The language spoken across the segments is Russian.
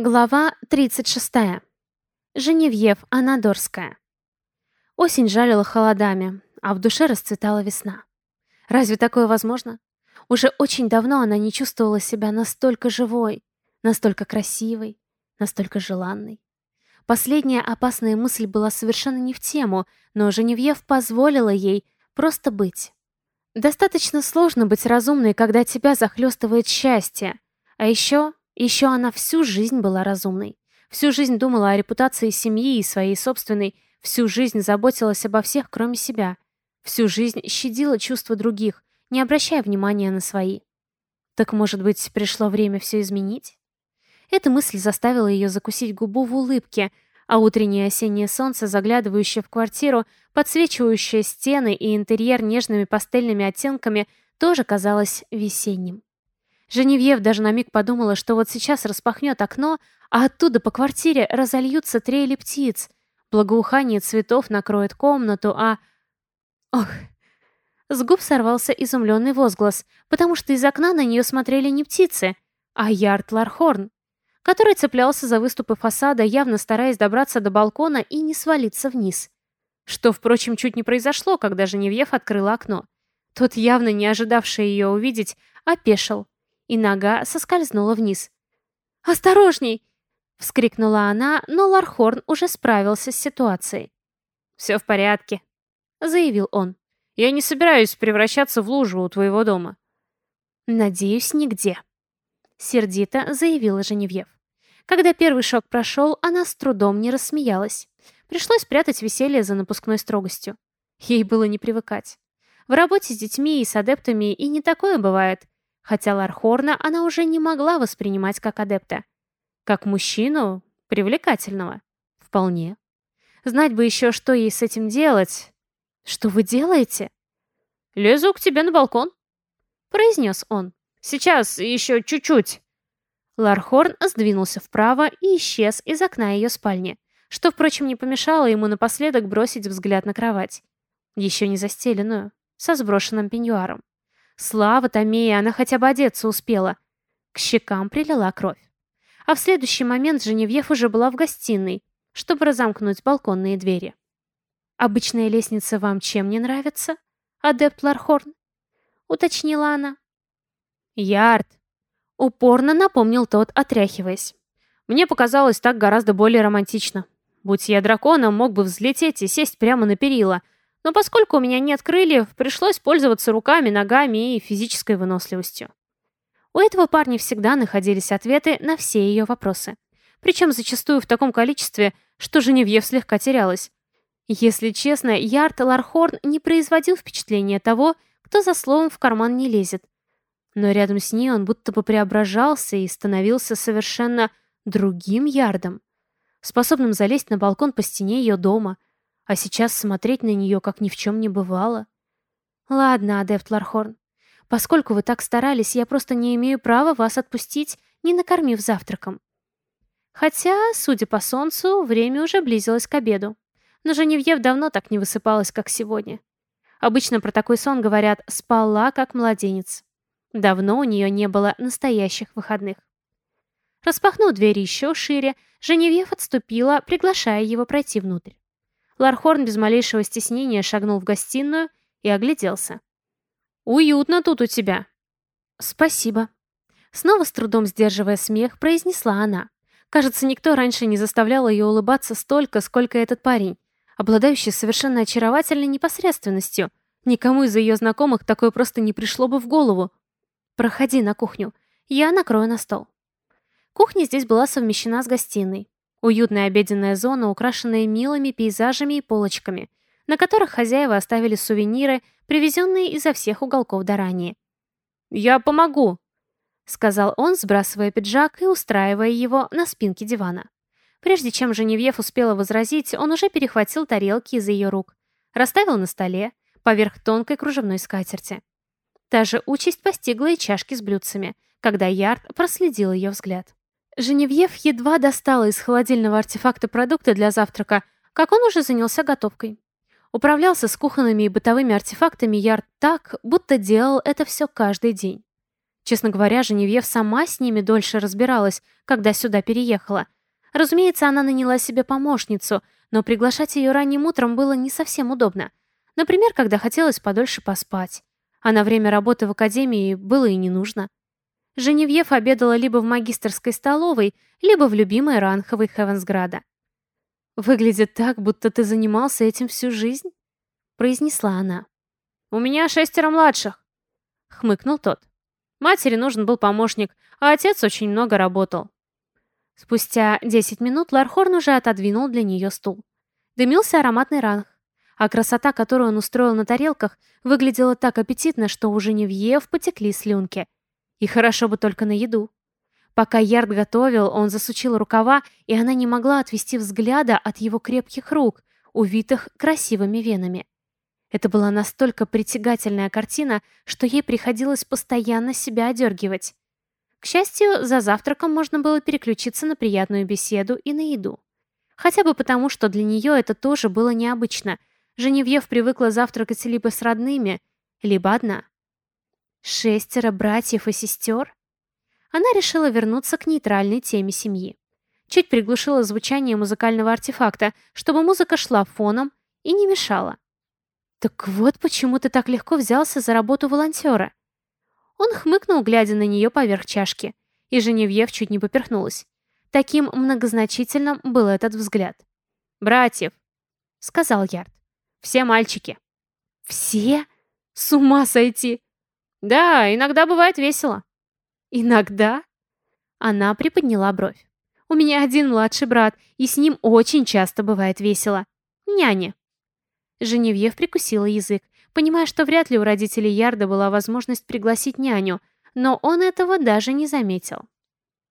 Глава 36. Женевьев Анадорская. Осень жалила холодами, а в душе расцветала весна. Разве такое возможно? Уже очень давно она не чувствовала себя настолько живой, настолько красивой, настолько желанной. Последняя опасная мысль была совершенно не в тему, но Женевьев позволила ей просто быть. Достаточно сложно быть разумной, когда тебя захлестывает счастье. А еще еще она всю жизнь была разумной. Всю жизнь думала о репутации семьи и своей собственной, всю жизнь заботилась обо всех, кроме себя. Всю жизнь щадила чувства других, не обращая внимания на свои. Так, может быть, пришло время все изменить? Эта мысль заставила ее закусить губу в улыбке, а утреннее осеннее солнце, заглядывающее в квартиру, подсвечивающее стены и интерьер нежными пастельными оттенками, тоже казалось весенним. Женевьев даже на миг подумала, что вот сейчас распахнет окно, а оттуда по квартире разольются трели птиц. Благоухание цветов накроет комнату, а... Ох... С губ сорвался изумленный возглас, потому что из окна на нее смотрели не птицы, а Ярд Лархорн, который цеплялся за выступы фасада, явно стараясь добраться до балкона и не свалиться вниз. Что, впрочем, чуть не произошло, когда Женевьев открыла окно. Тот, явно не ожидавший ее увидеть, опешил и нога соскользнула вниз. «Осторожней!» — вскрикнула она, но Лархорн уже справился с ситуацией. «Все в порядке», — заявил он. «Я не собираюсь превращаться в лужу у твоего дома». «Надеюсь, нигде», — сердито заявила Женевьев. Когда первый шок прошел, она с трудом не рассмеялась. Пришлось прятать веселье за напускной строгостью. Ей было не привыкать. В работе с детьми и с адептами и не такое бывает хотя Лархорна она уже не могла воспринимать как адепта. Как мужчину, привлекательного. Вполне. Знать бы еще, что ей с этим делать. «Что вы делаете?» «Лезу к тебе на балкон», — произнес он. «Сейчас, еще чуть-чуть». Лархорн сдвинулся вправо и исчез из окна ее спальни, что, впрочем, не помешало ему напоследок бросить взгляд на кровать. Еще не застеленную, со сброшенным пеньюаром. Слава Томея, она хотя бы одеться успела. К щекам прилила кровь. А в следующий момент Женевьев уже была в гостиной, чтобы разомкнуть балконные двери. «Обычная лестница вам чем не нравится, адепт Лархорн?» — уточнила она. «Ярд!» — упорно напомнил тот, отряхиваясь. «Мне показалось так гораздо более романтично. Будь я драконом, мог бы взлететь и сесть прямо на перила, но поскольку у меня нет крыльев, пришлось пользоваться руками, ногами и физической выносливостью. У этого парня всегда находились ответы на все ее вопросы. Причем зачастую в таком количестве, что Женевьев слегка терялась. Если честно, Ярд Лархорн не производил впечатления того, кто за словом в карман не лезет. Но рядом с ней он будто бы преображался и становился совершенно другим Ярдом, способным залезть на балкон по стене ее дома – а сейчас смотреть на нее, как ни в чем не бывало. Ладно, адепт Лархорн, поскольку вы так старались, я просто не имею права вас отпустить, не накормив завтраком. Хотя, судя по солнцу, время уже близилось к обеду. Но Женевьев давно так не высыпалась, как сегодня. Обычно про такой сон говорят «спала, как младенец». Давно у нее не было настоящих выходных. Распахнув дверь еще шире, Женевьев отступила, приглашая его пройти внутрь. Лархорн без малейшего стеснения шагнул в гостиную и огляделся. «Уютно тут у тебя». «Спасибо». Снова с трудом сдерживая смех, произнесла она. Кажется, никто раньше не заставлял ее улыбаться столько, сколько этот парень, обладающий совершенно очаровательной непосредственностью. Никому из ее знакомых такое просто не пришло бы в голову. «Проходи на кухню. Я накрою на стол». Кухня здесь была совмещена с гостиной. Уютная обеденная зона, украшенная милыми пейзажами и полочками, на которых хозяева оставили сувениры, привезенные изо всех уголков до ранее. «Я помогу», — сказал он, сбрасывая пиджак и устраивая его на спинке дивана. Прежде чем Женевьев успела возразить, он уже перехватил тарелки из ее рук, расставил на столе, поверх тонкой кружевной скатерти. Та же участь постигла и чашки с блюдцами, когда Ярд проследил ее взгляд. Женевьев едва достала из холодильного артефакта продукты для завтрака, как он уже занялся готовкой. Управлялся с кухонными и бытовыми артефактами Ярд так, будто делал это все каждый день. Честно говоря, Женевьев сама с ними дольше разбиралась, когда сюда переехала. Разумеется, она наняла себе помощницу, но приглашать ее ранним утром было не совсем удобно. Например, когда хотелось подольше поспать. А на время работы в академии было и не нужно. Женевьев обедала либо в магистрской столовой, либо в любимой Ранховой Хевенсграда. «Выглядит так, будто ты занимался этим всю жизнь», — произнесла она. «У меня шестеро младших», — хмыкнул тот. Матери нужен был помощник, а отец очень много работал. Спустя 10 минут Лархорн уже отодвинул для нее стул. Дымился ароматный ранг, а красота, которую он устроил на тарелках, выглядела так аппетитно, что у Женевьев потекли слюнки. И хорошо бы только на еду. Пока Ярд готовил, он засучил рукава, и она не могла отвести взгляда от его крепких рук, увитых красивыми венами. Это была настолько притягательная картина, что ей приходилось постоянно себя одергивать. К счастью, за завтраком можно было переключиться на приятную беседу и на еду. Хотя бы потому, что для нее это тоже было необычно. Женевьев привыкла завтракать либо с родными, либо одна. Шестеро братьев и сестер? Она решила вернуться к нейтральной теме семьи. Чуть приглушила звучание музыкального артефакта, чтобы музыка шла фоном и не мешала. «Так вот почему ты так легко взялся за работу волонтера». Он хмыкнул, глядя на нее поверх чашки, и Женевьев чуть не поперхнулась. Таким многозначительным был этот взгляд. «Братьев», — сказал Ярд. «Все мальчики». «Все? С ума сойти!» «Да, иногда бывает весело». «Иногда?» Она приподняла бровь. «У меня один младший брат, и с ним очень часто бывает весело. Няня». Женевьев прикусила язык, понимая, что вряд ли у родителей Ярда была возможность пригласить няню, но он этого даже не заметил.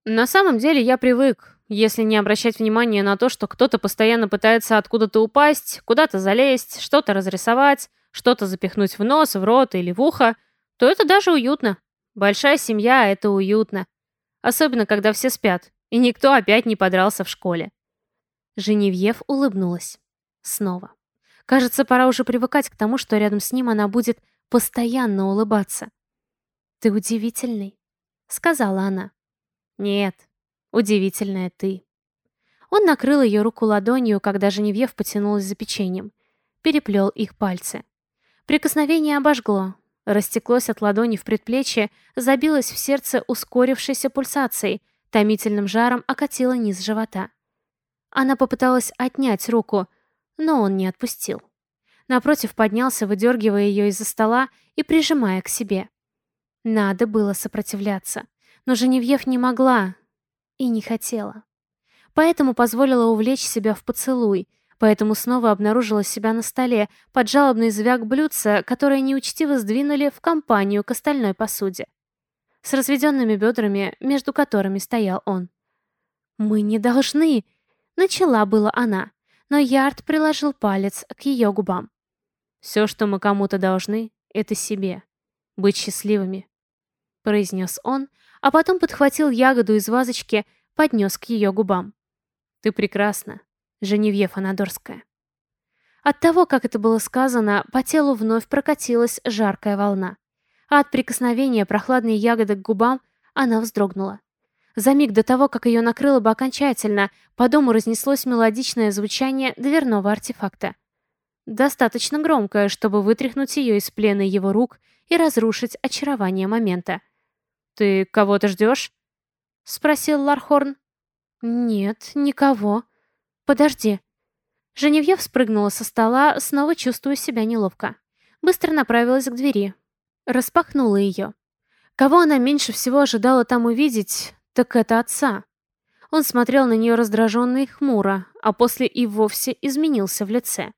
«На самом деле я привык, если не обращать внимания на то, что кто-то постоянно пытается откуда-то упасть, куда-то залезть, что-то разрисовать, что-то запихнуть в нос, в рот или в ухо, то это даже уютно. Большая семья — это уютно. Особенно, когда все спят, и никто опять не подрался в школе». Женевьев улыбнулась. Снова. Кажется, пора уже привыкать к тому, что рядом с ним она будет постоянно улыбаться. «Ты удивительный», — сказала она. «Нет, удивительная ты». Он накрыл ее руку ладонью, когда Женевьев потянулась за печеньем. Переплел их пальцы. Прикосновение обожгло. Растеклось от ладони в предплечье, забилось в сердце ускорившейся пульсацией, томительным жаром окатило низ живота. Она попыталась отнять руку, но он не отпустил. Напротив поднялся, выдергивая ее из-за стола и прижимая к себе. Надо было сопротивляться, но Женевьев не могла и не хотела. Поэтому позволила увлечь себя в поцелуй, поэтому снова обнаружила себя на столе под жалобный звяк блюдца, которое неучтиво сдвинули в компанию к остальной посуде. С разведенными бедрами, между которыми стоял он. «Мы не должны!» — начала была она но Ярд приложил палец к ее губам. «Все, что мы кому-то должны, это себе. Быть счастливыми», — произнес он, а потом подхватил ягоду из вазочки, поднес к ее губам. «Ты прекрасна, Женевьев Анадорская». От того, как это было сказано, по телу вновь прокатилась жаркая волна. А от прикосновения прохладной ягоды к губам она вздрогнула. За миг до того, как ее накрыло бы окончательно, по дому разнеслось мелодичное звучание дверного артефакта. Достаточно громкое, чтобы вытряхнуть ее из плена его рук и разрушить очарование момента. «Ты кого-то ждешь?» — спросил Лархорн. «Нет, никого. Подожди». Женевьев спрыгнула со стола, снова чувствуя себя неловко. Быстро направилась к двери. Распахнула ее. Кого она меньше всего ожидала там увидеть, так это отца. Он смотрел на нее раздраженно и хмуро, а после и вовсе изменился в лице.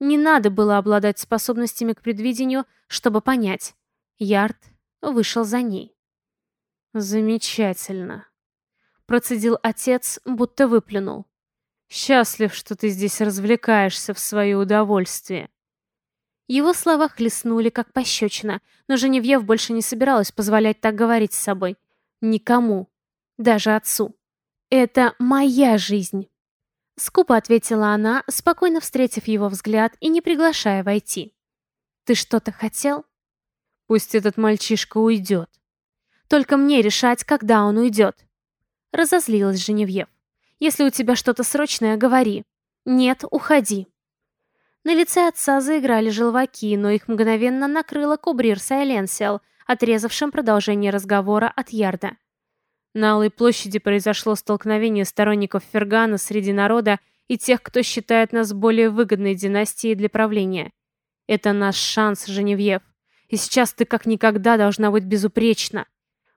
Не надо было обладать способностями к предвидению, чтобы понять. Ярд вышел за ней. «Замечательно», — процедил отец, будто выплюнул. «Счастлив, что ты здесь развлекаешься в свое удовольствие». Его слова хлестнули, как пощечина, но Женевьев больше не собиралась позволять так говорить с собой. Никому даже отцу. «Это моя жизнь», — скупо ответила она, спокойно встретив его взгляд и не приглашая войти. «Ты что-то хотел?» «Пусть этот мальчишка уйдет». Только мне решать, когда он уйдет. Разозлилась Женевьев. Если у тебя что-то срочное, говори. Нет, уходи. На лице отца заиграли желваки, но их мгновенно накрыло Кубрир Сайленсиал, отрезавшим продолжение разговора от Ярда. На Алой площади произошло столкновение сторонников Фергана среди народа и тех, кто считает нас более выгодной династией для правления. Это наш шанс, Женевьев. И сейчас ты как никогда должна быть безупречна.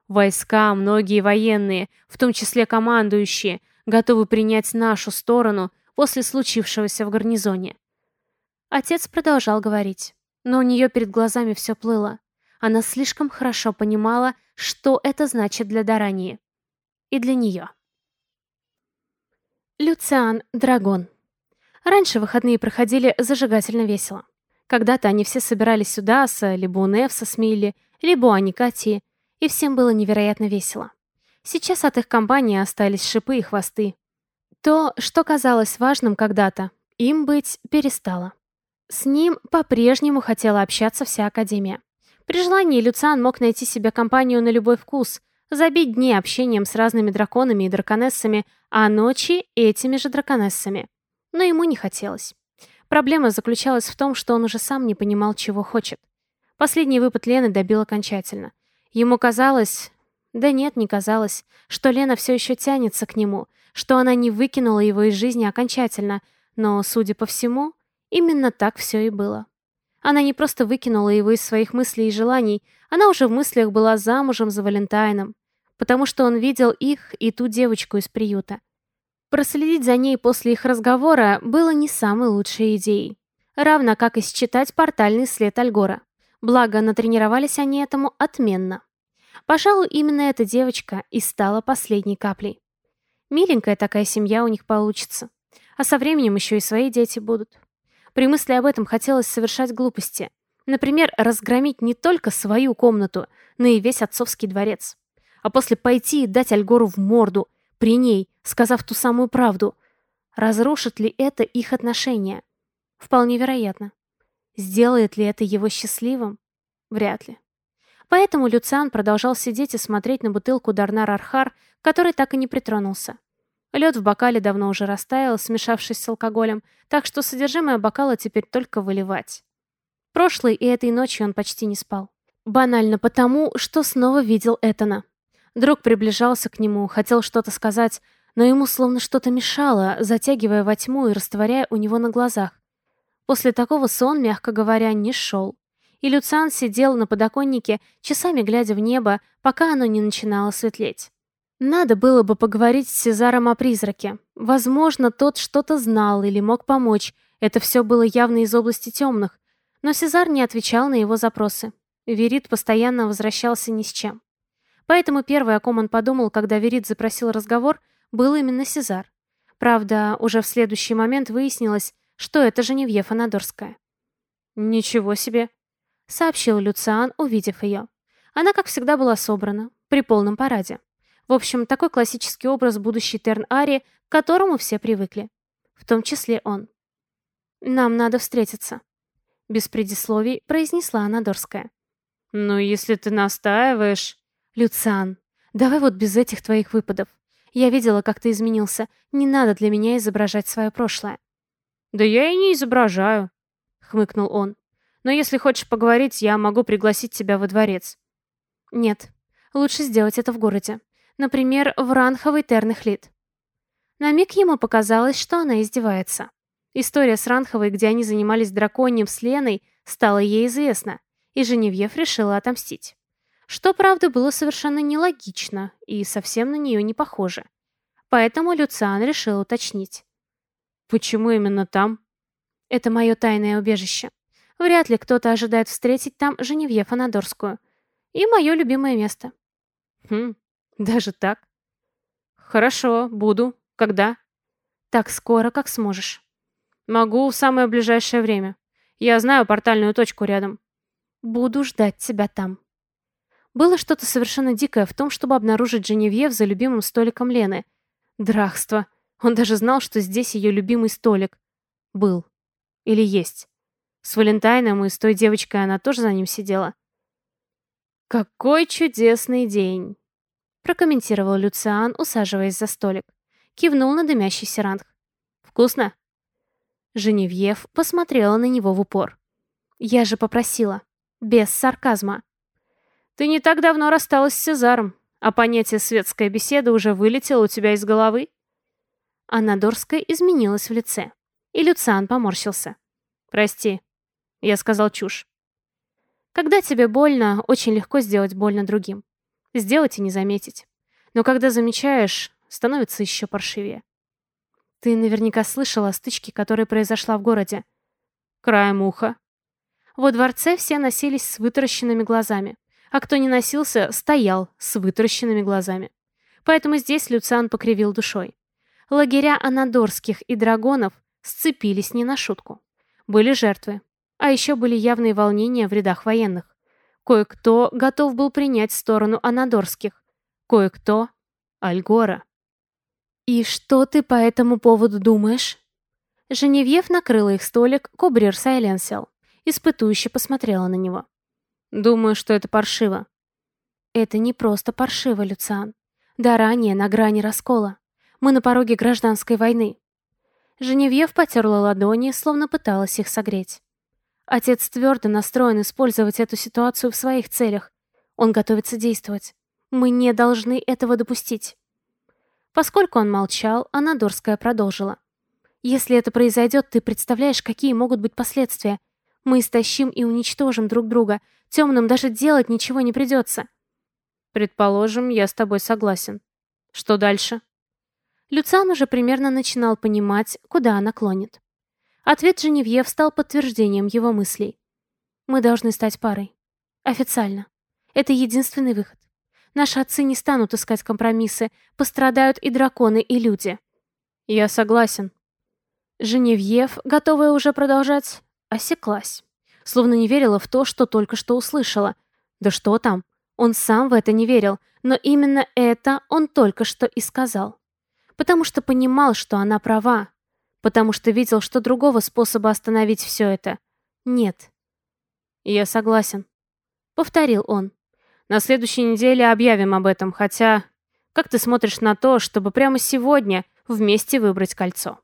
Войска, многие военные, в том числе командующие, готовы принять нашу сторону после случившегося в гарнизоне. Отец продолжал говорить, но у нее перед глазами все плыло. Она слишком хорошо понимала, что это значит для Дарании. И для нее. Люциан Драгон. Раньше выходные проходили зажигательно весело. Когда-то они все собирались сюда с либо у Невса с Милли, либо у Аникатии, и всем было невероятно весело. Сейчас от их компании остались шипы и хвосты. То, что казалось важным когда-то, им быть перестало. С ним по-прежнему хотела общаться вся Академия. При желании Люциан мог найти себе компанию на любой вкус, забить дни общением с разными драконами и драконессами, а ночи этими же драконессами. Но ему не хотелось. Проблема заключалась в том, что он уже сам не понимал, чего хочет. Последний выпад Лены добил окончательно. Ему казалось... Да нет, не казалось, что Лена все еще тянется к нему, что она не выкинула его из жизни окончательно, но, судя по всему, именно так все и было. Она не просто выкинула его из своих мыслей и желаний, она уже в мыслях была замужем за Валентайном, потому что он видел их и ту девочку из приюта. Проследить за ней после их разговора было не самой лучшей идеей. Равно как и считать портальный след Альгора. Благо, натренировались они этому отменно. Пожалуй, именно эта девочка и стала последней каплей. Миленькая такая семья у них получится. А со временем еще и свои дети будут. При мысли об этом хотелось совершать глупости. Например, разгромить не только свою комнату, но и весь отцовский дворец. А после пойти и дать Альгору в морду, при ней, сказав ту самую правду. Разрушит ли это их отношения? Вполне вероятно. Сделает ли это его счастливым? Вряд ли. Поэтому Люциан продолжал сидеть и смотреть на бутылку Дарнар Архар, который так и не притронулся. Лед в бокале давно уже растаял, смешавшись с алкоголем, так что содержимое бокала теперь только выливать. Прошлой и этой ночью он почти не спал. Банально потому, что снова видел Этана. Друг приближался к нему, хотел что-то сказать, но ему словно что-то мешало, затягивая во тьму и растворяя у него на глазах. После такого сон, мягко говоря, не шел. И Люциан сидел на подоконнике, часами глядя в небо, пока оно не начинало светлеть. Надо было бы поговорить с Сезаром о призраке. Возможно, тот что-то знал или мог помочь. Это все было явно из области темных. Но Сезар не отвечал на его запросы. Верит постоянно возвращался ни с чем. Поэтому первое, о ком он подумал, когда Верит запросил разговор, был именно Сезар. Правда, уже в следующий момент выяснилось, что это Женевьефа Надорская. «Ничего себе!» — сообщил Люциан, увидев ее. Она, как всегда, была собрана, при полном параде. В общем, такой классический образ будущей Терн-Ари, к которому все привыкли. В том числе он. «Нам надо встретиться», — без предисловий произнесла Анадорская. «Ну, если ты настаиваешь...» «Люциан, давай вот без этих твоих выпадов. Я видела, как ты изменился. Не надо для меня изображать свое прошлое». «Да я и не изображаю», — хмыкнул он. «Но если хочешь поговорить, я могу пригласить тебя во дворец». «Нет, лучше сделать это в городе. Например, в Ранховый Тернехлит. На миг ему показалось, что она издевается. История с Ранховой, где они занимались драконьем с Леной, стала ей известна, и Женевьев решила отомстить. Что, правда, было совершенно нелогично и совсем на нее не похоже. Поэтому Люциан решил уточнить. «Почему именно там?» «Это мое тайное убежище. Вряд ли кто-то ожидает встретить там Женевьев Анадорскую. И мое любимое место». «Хм, даже так? Хорошо, буду. Когда? Так скоро, как сможешь. Могу в самое ближайшее время. Я знаю портальную точку рядом. Буду ждать тебя там. Было что-то совершенно дикое в том, чтобы обнаружить Женевьев за любимым столиком Лены. Драхство. Он даже знал, что здесь ее любимый столик. Был. Или есть. С Валентайном и с той девочкой она тоже за ним сидела. «Какой чудесный день!» прокомментировал Люциан, усаживаясь за столик. Кивнул на дымящийся ранг. «Вкусно?» Женевьев посмотрела на него в упор. «Я же попросила. Без сарказма». «Ты не так давно рассталась с Цезаром, а понятие «светская беседа» уже вылетело у тебя из головы?» Анна Дорская изменилась в лице, и Люциан поморщился. «Прости, я сказал чушь. Когда тебе больно, очень легко сделать больно другим. Сделать и не заметить. Но когда замечаешь, становится еще паршивее. Ты наверняка слышала о стычке, которая произошла в городе. Краем уха. Во дворце все носились с вытаращенными глазами, а кто не носился, стоял с вытаращенными глазами. Поэтому здесь Люциан покривил душой. Лагеря анадорских и драгонов сцепились не на шутку. Были жертвы, а еще были явные волнения в рядах военных. Кое-кто готов был принять сторону анадорских, кое-кто — Альгора. «И что ты по этому поводу думаешь?» Женевьев накрыла их столик, Кубрир сайленсел. Испытующе посмотрела на него. «Думаю, что это паршиво». «Это не просто паршиво, Люциан. Да ранее на грани раскола. Мы на пороге гражданской войны». Женевьев потерла ладони, словно пыталась их согреть. Отец твердо настроен использовать эту ситуацию в своих целях. Он готовится действовать. Мы не должны этого допустить. Поскольку он молчал, Анадорская продолжила. «Если это произойдет, ты представляешь, какие могут быть последствия? Мы истощим и уничтожим друг друга. Темным даже делать ничего не придется». «Предположим, я с тобой согласен. Что дальше?» Люциан уже примерно начинал понимать, куда она клонит. Ответ Женевьев стал подтверждением его мыслей. «Мы должны стать парой. Официально. Это единственный выход. Наши отцы не станут искать компромиссы, пострадают и драконы, и люди». «Я согласен». Женевьев, готовая уже продолжать, осеклась. Словно не верила в то, что только что услышала. Да что там, он сам в это не верил, но именно это он только что и сказал. Потому что понимал, что она права, потому что видел, что другого способа остановить все это нет. «Я согласен», — повторил он. «На следующей неделе объявим об этом, хотя... Как ты смотришь на то, чтобы прямо сегодня вместе выбрать кольцо?»